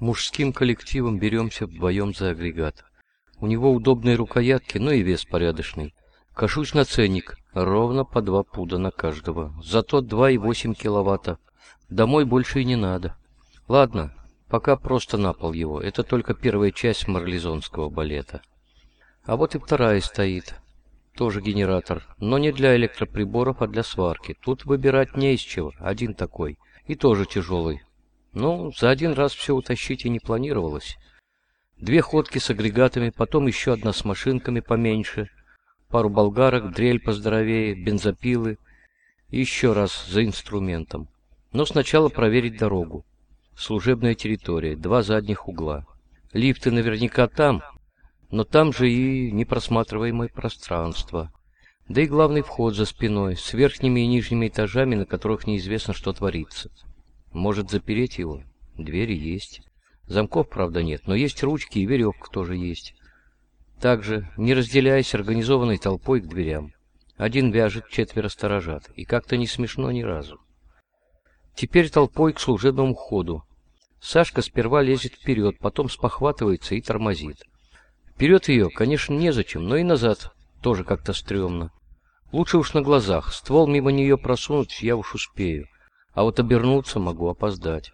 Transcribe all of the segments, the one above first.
Мужским коллективом беремся вдвоем за агрегат. У него удобные рукоятки, но и вес порядочный. Кашусь на ценник, ровно по два пуда на каждого. Зато 2,8 киловатта. Домой больше и не надо. Ладно, пока просто на пол его. Это только первая часть марлезонского балета. А вот и вторая стоит. Тоже генератор, но не для электроприборов, а для сварки. Тут выбирать не из чего, один такой. И тоже тяжелый. Ну, за один раз все утащить и не планировалось. Две ходки с агрегатами, потом еще одна с машинками поменьше, пару болгарок, дрель поздоровее, бензопилы и еще раз за инструментом. Но сначала проверить дорогу. Служебная территория, два задних угла. Лифты наверняка там, но там же и непросматриваемое пространство. Да и главный вход за спиной, с верхними и нижними этажами, на которых неизвестно, что творится. Может запереть его? Двери есть. Замков, правда, нет, но есть ручки и веревка тоже есть. Также, не разделяясь организованной толпой к дверям. Один вяжет, четверо сторожат. И как-то не смешно ни разу. Теперь толпой к служебному ходу. Сашка сперва лезет вперед, потом спохватывается и тормозит. Вперед ее, конечно, незачем, но и назад тоже как-то стрёмно. Лучше уж на глазах. Ствол мимо нее просунуть я уж успею. А вот обернуться могу опоздать.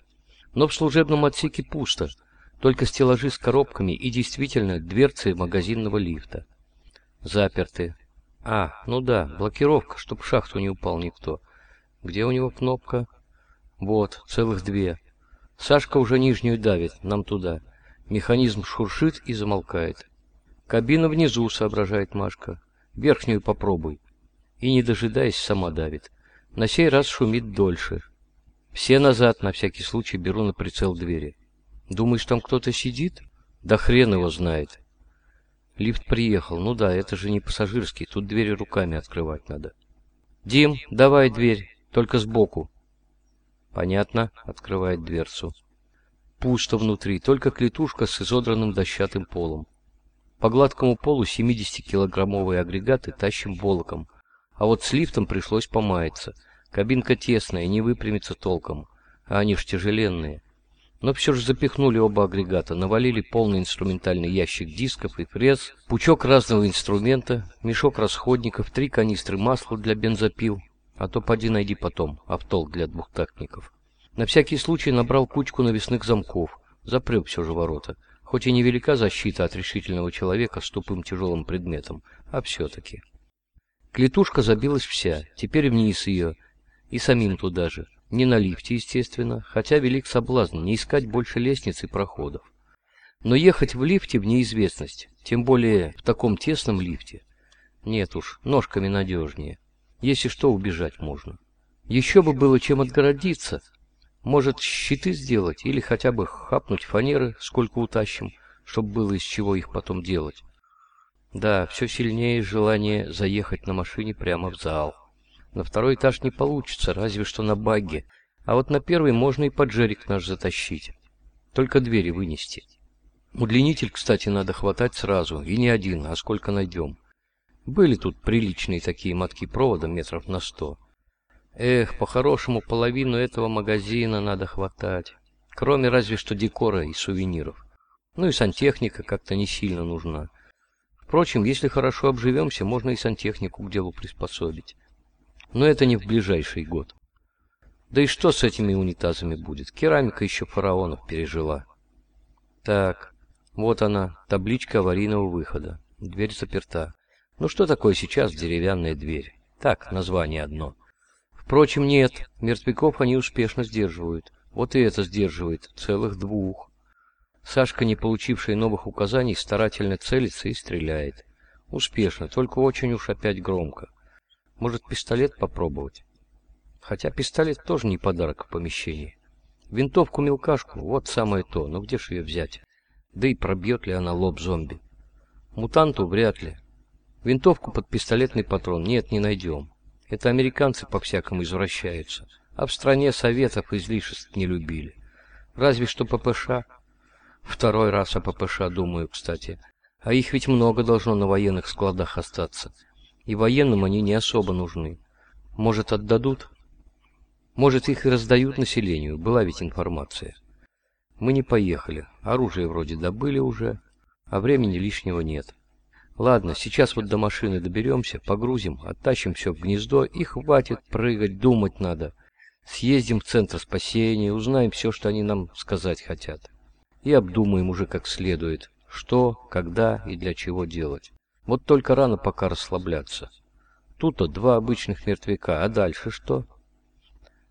Но в служебном отсеке пусто только стеллажи с коробками и действительно дверцы магазинного лифта. Заперты. А, ну да, блокировка, чтоб в шахту не упал никто. Где у него кнопка? Вот, целых две. Сашка уже нижнюю давит, нам туда. Механизм шуршит и замолкает. Кабина внизу, соображает Машка. Верхнюю попробуй. И, не дожидаясь, сама давит. На сей раз шумит дольше. Все назад, на всякий случай, беру на прицел двери. Думаешь, там кто-то сидит? Да хрен его знает. Лифт приехал. Ну да, это же не пассажирский, тут двери руками открывать надо. Дим, давай дверь, только сбоку. Понятно, открывает дверцу. Пусто внутри, только клетушка с изодранным дощатым полом. По гладкому полу 70-килограммовые агрегаты тащим волоком, а вот с лифтом пришлось помаяться. Кабинка тесная, не выпрямится толком, а они ж тяжеленные. Но все же запихнули оба агрегата, навалили полный инструментальный ящик дисков и фрез, пучок разного инструмента, мешок расходников, три канистры масла для бензопил, а то поди найди потом, автолк для двухтактников. На всякий случай набрал кучку навесных замков, запрыг все же ворота, хоть и невелика защита от решительного человека с тупым тяжелым предметом, а все-таки. Клетушка забилась вся, теперь вниз ее, и самим туда же. Не на лифте, естественно, хотя велик соблазн не искать больше лестниц и проходов. Но ехать в лифте в неизвестность, тем более в таком тесном лифте, нет уж, ножками надежнее. Если что, убежать можно. Еще бы было чем отгородиться. Может, щиты сделать или хотя бы хапнуть фанеры, сколько утащим, чтобы было из чего их потом делать. Да, все сильнее желание заехать на машине прямо в зал. На второй этаж не получится, разве что на багге. А вот на первый можно и поджерик наш затащить. Только двери вынести. Удлинитель, кстати, надо хватать сразу, и не один, а сколько найдем. Были тут приличные такие мотки провода метров на сто. Эх, по-хорошему половину этого магазина надо хватать. Кроме разве что декора и сувениров. Ну и сантехника как-то не сильно нужна. Впрочем, если хорошо обживемся, можно и сантехнику к делу приспособить. Но это не в ближайший год. Да и что с этими унитазами будет? Керамика еще фараонов пережила. Так, вот она, табличка аварийного выхода. Дверь заперта. Ну что такое сейчас деревянная дверь? Так, название одно. Впрочем, нет, мертвяков они успешно сдерживают. Вот и это сдерживает, целых двух. Сашка, не получивший новых указаний, старательно целится и стреляет. Успешно, только очень уж опять громко. Может, пистолет попробовать? Хотя пистолет тоже не подарок в помещении. Винтовку-мелкашку, вот самое то, но где ж ее взять? Да и пробьет ли она лоб зомби? Мутанту вряд ли. Винтовку под пистолетный патрон нет, не найдем. Это американцы по-всякому извращаются, а в стране советов излишеств не любили. Разве что ППШ. Второй раз о ППШ думаю, кстати. А их ведь много должно на военных складах остаться и военным они не особо нужны. Может, отдадут? Может, их и раздают населению, была ведь информация. Мы не поехали. Оружие вроде добыли уже, а времени лишнего нет. Ладно, сейчас вот до машины доберемся, погрузим, оттащим все в гнездо и хватит прыгать, думать надо. Съездим в центр спасения, узнаем все, что они нам сказать хотят. И обдумаем уже как следует, что, когда и для чего делать. Вот только рано пока расслабляться. Тут-то два обычных мертвяка, а дальше что?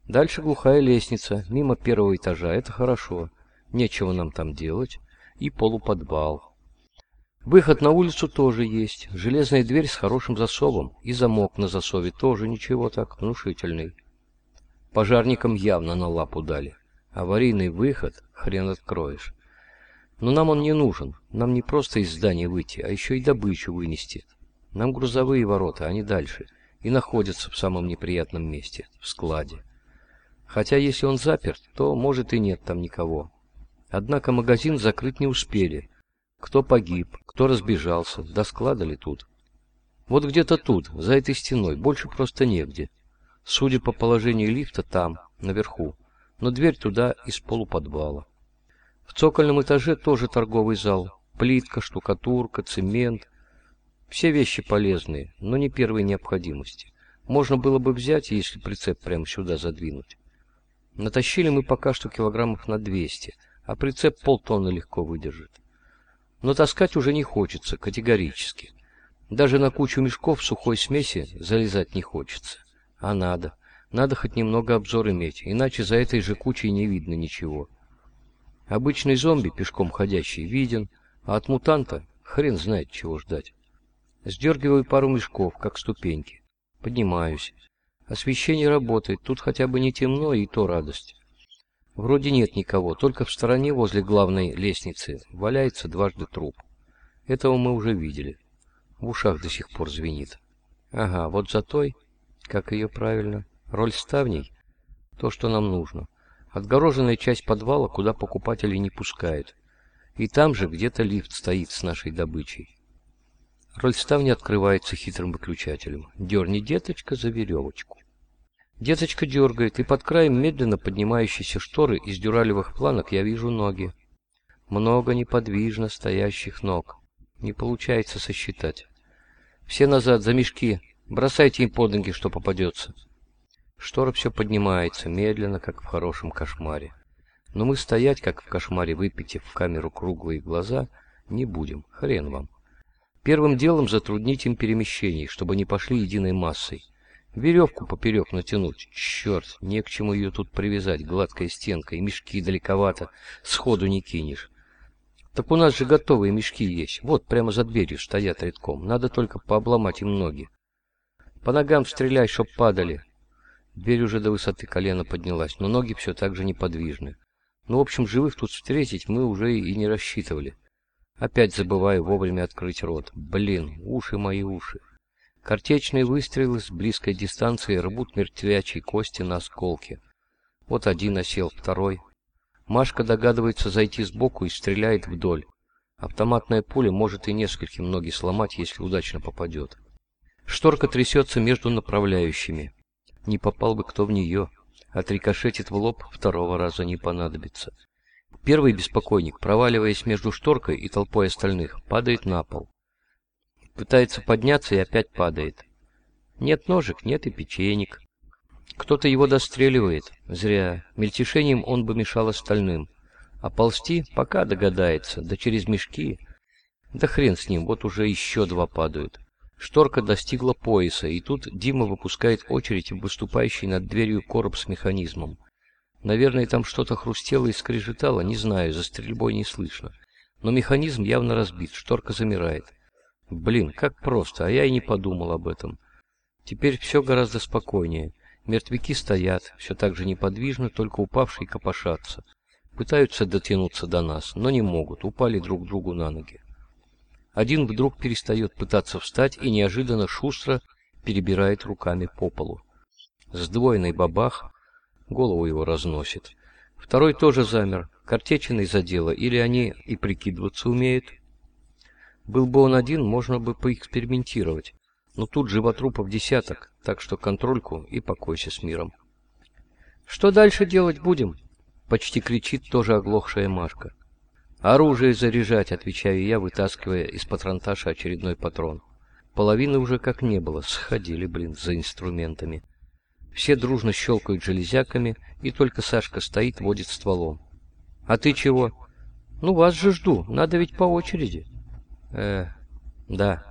Дальше глухая лестница, мимо первого этажа, это хорошо. Нечего нам там делать. И полуподвал. Выход на улицу тоже есть. Железная дверь с хорошим засовом. И замок на засове тоже ничего так, внушительный. Пожарникам явно на лапу дали. Аварийный выход хрен откроешь. Но нам он не нужен. Нам не просто из здания выйти, а еще и добычу вынести. Нам грузовые ворота, не дальше. И находятся в самом неприятном месте, в складе. Хотя если он заперт, то может и нет там никого. Однако магазин закрыть не успели. Кто погиб, кто разбежался, до склада ли тут? Вот где-то тут, за этой стеной, больше просто негде. Судя по положению лифта, там, наверху. Но дверь туда из полуподвала. В цокольном этаже тоже торговый зал. Плитка, штукатурка, цемент. Все вещи полезные, но не первой необходимости. Можно было бы взять, если прицеп прямо сюда задвинуть. Натащили мы пока что килограммов на 200, а прицеп полтонны легко выдержит. Но таскать уже не хочется, категорически. Даже на кучу мешков сухой смеси залезать не хочется. А надо. Надо хоть немного обзор иметь, иначе за этой же кучей не видно ничего. Обычный зомби, пешком ходящий, виден, а от мутанта хрен знает, чего ждать. Сдергиваю пару мешков, как ступеньки. Поднимаюсь. Освещение работает, тут хотя бы не темно, и то радость. Вроде нет никого, только в стороне возле главной лестницы валяется дважды труп. Этого мы уже видели. В ушах до сих пор звенит. Ага, вот за той, как ее правильно, роль ставней, то, что нам нужно. Отгороженная часть подвала, куда покупатели не пускают. И там же где-то лифт стоит с нашей добычей. Роль ставни открывается хитрым выключателем. Дерни, деточка, за веревочку. Деточка дергает, и под краем медленно поднимающейся шторы из дюралевых планок я вижу ноги. Много неподвижно стоящих ног. Не получается сосчитать. Все назад, за мешки. Бросайте им под ноги, что попадется. Штора все поднимается, медленно, как в хорошем кошмаре. Но мы стоять, как в кошмаре, выпитив в камеру круглые глаза, не будем. Хрен вам. Первым делом затруднить им перемещение, чтобы не пошли единой массой. Веревку поперек натянуть. Черт, не к чему ее тут привязать, гладкая стенка, и мешки далековато, сходу не кинешь. Так у нас же готовые мешки есть. Вот, прямо за дверью стоят редком. Надо только пообломать им ноги. По ногам стреляй, чтоб падали. Дверь уже до высоты колена поднялась, но ноги все так же неподвижны. Ну, в общем, живых тут встретить мы уже и не рассчитывали. Опять забываю вовремя открыть рот. Блин, уши мои уши. Картечные выстрелы с близкой дистанции рвут мертвячие кости на осколки. Вот один осел, второй. Машка догадывается зайти сбоку и стреляет вдоль. Автоматная пуля может и нескольким ноги сломать, если удачно попадет. Шторка трясется между направляющими. Не попал бы кто в нее. Отрикошетит в лоб, второго раза не понадобится. Первый беспокойник, проваливаясь между шторкой и толпой остальных, падает на пол. Пытается подняться и опять падает. Нет ножек, нет и печенек. Кто-то его достреливает. Зря. Мельтешением он бы мешал остальным. А ползти пока догадается, да через мешки. Да хрен с ним, вот уже еще два падают. Шторка достигла пояса, и тут Дима выпускает очередь в выступающий над дверью короб с механизмом. Наверное, там что-то хрустело и скрежетало, не знаю, за стрельбой не слышно. Но механизм явно разбит, шторка замирает. Блин, как просто, а я и не подумал об этом. Теперь все гораздо спокойнее. Мертвяки стоят, все так же неподвижно, только упавшие копошатся. Пытаются дотянуться до нас, но не могут, упали друг другу на ноги. Один вдруг перестает пытаться встать и неожиданно шустро перебирает руками по полу. Сдвоенный бабах, голову его разносит. Второй тоже замер, картечиной задело, или они и прикидываться умеют. Был бы он один, можно бы поэкспериментировать, но тут животрупов десяток, так что контрольку и покойся с миром. «Что дальше делать будем?» Почти кричит тоже оглохшая Машка. «Оружие заряжать!» — отвечаю я, вытаскивая из патронташа очередной патрон. Половины уже как не было, сходили, блин, за инструментами. Все дружно щелкают железяками, и только Сашка стоит, водит стволом. «А ты чего?» «Ну, вас же жду, надо ведь по очереди». «Э, да,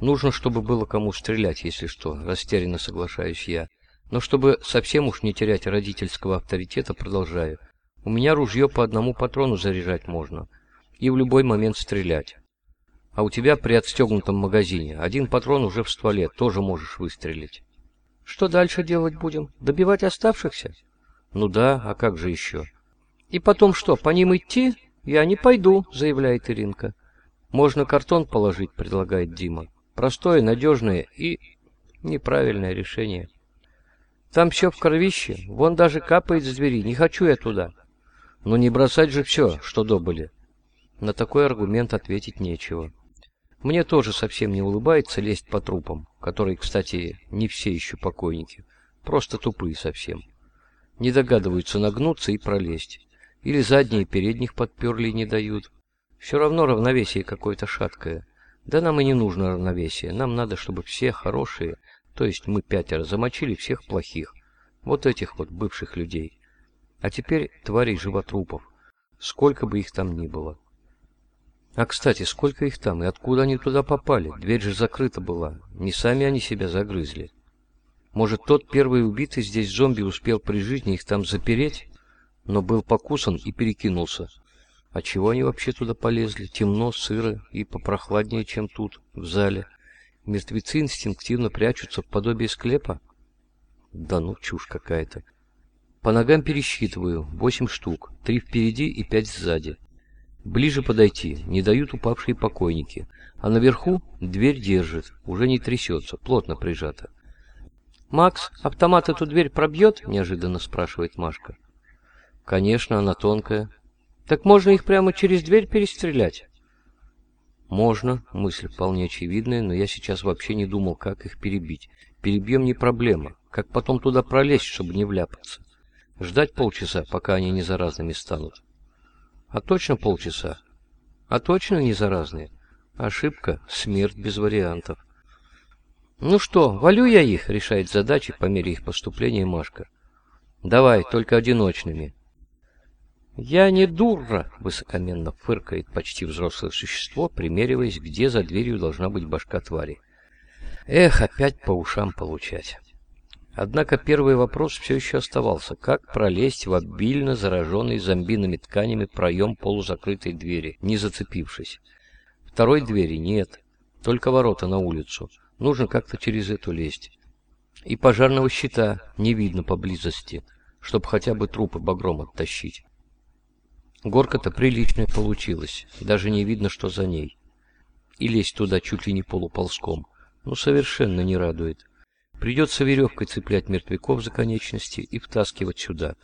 нужно, чтобы было кому стрелять, если что», — растерянно соглашаюсь я. «Но чтобы совсем уж не терять родительского авторитета, продолжаю. У меня ружье по одному патрону заряжать можно, и в любой момент стрелять. А у тебя при отстегнутом магазине один патрон уже в стволе, тоже можешь выстрелить. Что дальше делать будем? Добивать оставшихся? Ну да, а как же еще? И потом что, по ним идти? Я не пойду, заявляет Иринка. Можно картон положить, предлагает Дима. Простое, надежное и неправильное решение. Там все в кровище, вон даже капает с двери, не хочу я туда. Но не бросать же все, что добыли. На такой аргумент ответить нечего. Мне тоже совсем не улыбается лезть по трупам, которые, кстати, не все еще покойники, просто тупые совсем. Не догадываются нагнуться и пролезть. Или задние передних подперли не дают. Все равно равновесие какое-то шаткое. Да нам и не нужно равновесие. Нам надо, чтобы все хорошие, то есть мы пятеро, замочили всех плохих. Вот этих вот бывших людей. А теперь тварей животрупов. Сколько бы их там ни было. А, кстати, сколько их там и откуда они туда попали? Дверь же закрыта была. Не сами они себя загрызли. Может, тот первый убитый здесь зомби успел при жизни их там запереть, но был покусан и перекинулся. А чего они вообще туда полезли? Темно, сыро и попрохладнее, чем тут, в зале. Мертвецы инстинктивно прячутся в подобие склепа? Да ну, чушь какая-то. По ногам пересчитываю. Восемь штук. Три впереди и пять сзади. Ближе подойти, не дают упавшие покойники. А наверху дверь держит, уже не трясется, плотно прижата. «Макс, автомат эту дверь пробьет?» — неожиданно спрашивает Машка. «Конечно, она тонкая». «Так можно их прямо через дверь перестрелять?» «Можно», — мысль вполне очевидная, но я сейчас вообще не думал, как их перебить. Перебьем не проблема, как потом туда пролезть, чтобы не вляпаться. Ждать полчаса, пока они не заразными станут. А точно полчаса? А точно не заразные? Ошибка, смерть без вариантов. Ну что, валю я их, решает задачи по мере их поступления Машка. Давай, только одиночными. Я не дура, высокоменно фыркает почти взрослое существо, примериваясь, где за дверью должна быть башка твари. Эх, опять по ушам получать. Однако первый вопрос все еще оставался. Как пролезть в обильно зараженный зомбиными тканями проем полузакрытой двери, не зацепившись? Второй двери нет, только ворота на улицу. Нужно как-то через эту лезть. И пожарного щита не видно поблизости, чтобы хотя бы трупы багром оттащить. Горка-то приличная получилась, даже не видно, что за ней. И лезть туда чуть ли не полуползком, ну совершенно не радует. Придется веревкой цеплять мертвяков за конечности и втаскивать сюда.